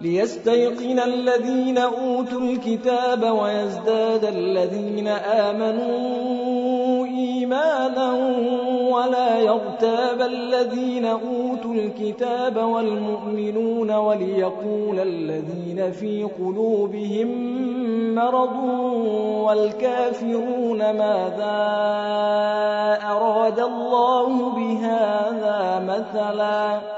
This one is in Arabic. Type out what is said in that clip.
ليستيقن الذين أوتوا الكتاب ويزداد الذين آمنوا إيمانا ولا يرتاب الذين أوتوا الكتاب والمؤمنون وليقول الذين في قلوبهم مرض والكافرون ماذا أراد الله بهذا مثلا